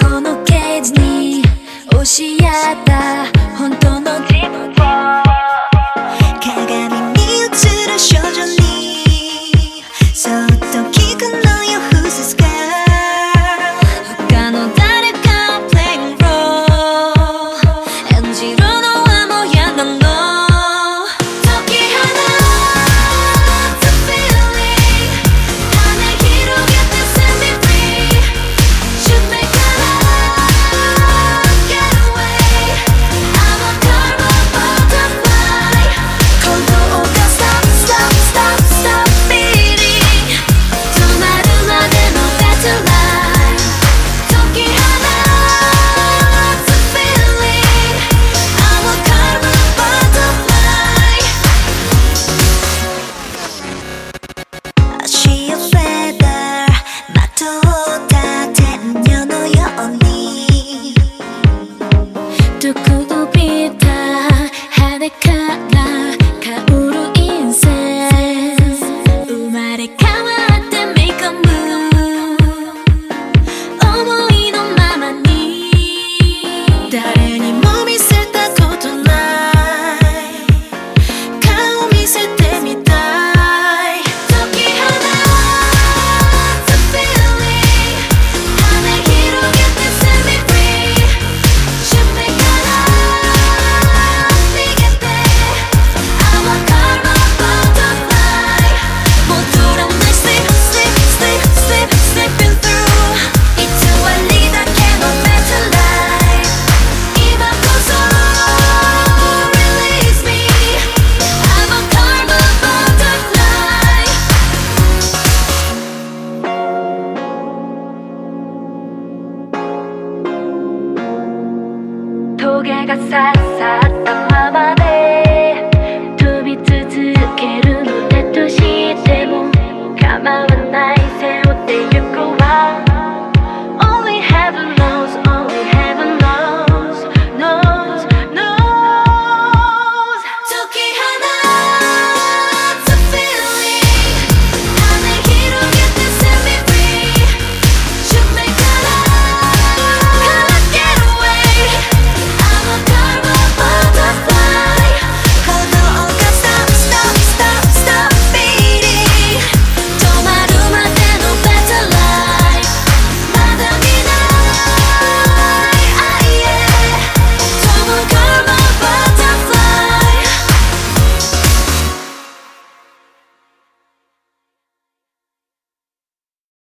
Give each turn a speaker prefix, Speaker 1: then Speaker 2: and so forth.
Speaker 1: このケージに押し合った本当の
Speaker 2: 人
Speaker 1: どこ
Speaker 2: を見た
Speaker 1: 羽から 조개가 쌀쌀 딱 마마